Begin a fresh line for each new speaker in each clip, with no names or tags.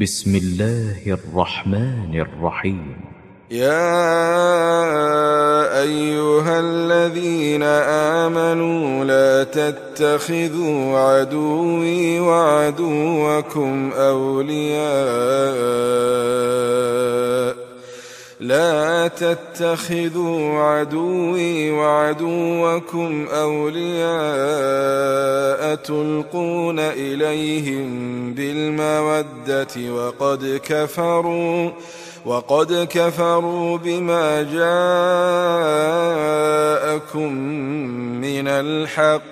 بسم الله الرحمن الرحيم.
يا أيها الذين آمنوا لا تتخذوا عدوي وعدوكم أولياء لا تتخذوا عدوي وعدوكم أولياء تلقون إليهم بالمودة وقد كفروا وقد كفروا بما جاءكم من الحق.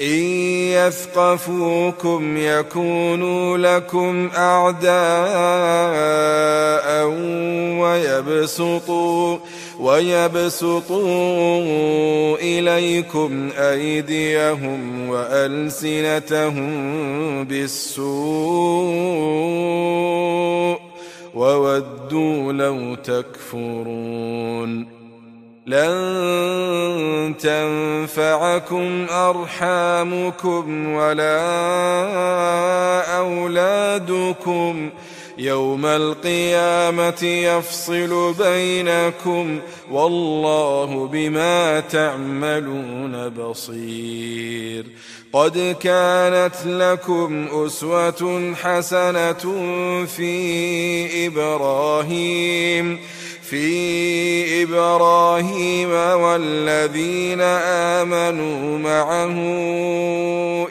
إن يثقفوكم يكونوا لكم أعداء ويبسطوا ويبسطوا إليكم أيديهم وألسنتهم بالسوء وودوا لو تكفرون لن تنفعكم أرحامكم ولا أولادكم. يوم القيامة يفصل بينكم والله بما تعملون بصير. قد كانت لكم أسوة حسنة في إبراهيم. في إبراهيم والذين آمنوا معه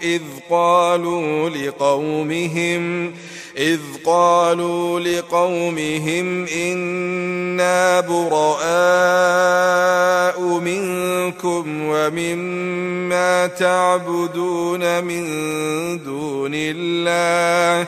إذ قالوا لقومهم إذ قالوا لقومهم إنا براء منكم ومما تعبدون من دون الله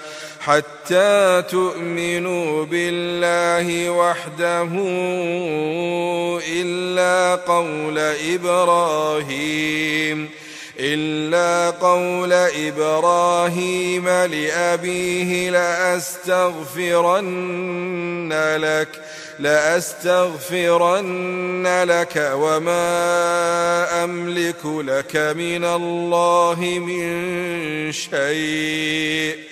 حتى تؤمنوا بالله وحده إلا قول إبراهيم إلا قول إبراهيم لأبيه لأستغفرن لك لأستغفرن لك وما أملك لك من الله من شيء.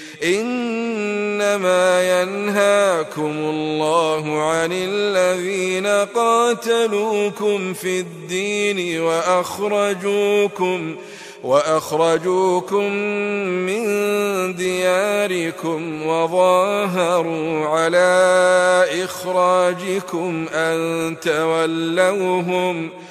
إنما ينهاكم الله عن الذين قاتلوكم في الدين وأخرجوكم وأخرجوكم من دياركم وظاهروا على إخراجكم أن تولوهم ۖ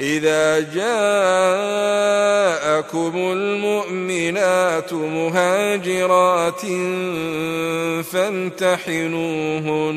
إذا جاءكم المؤمنات مهاجرات فامتحنوهن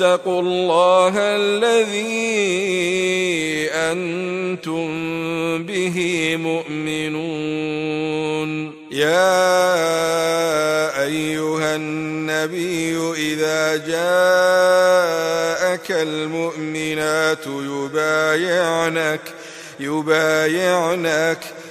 واتقوا الله الذي أنتم به مؤمنون. يا أيها النبي إذا جاءك المؤمنات يبايعنك يبايعنك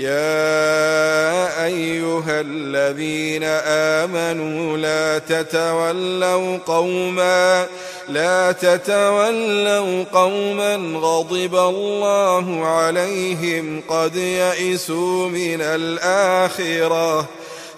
يا أيها الذين آمنوا لا تتولوا قوما لا تتولوا قوما غضب الله عليهم قد يئسوا من الآخرة.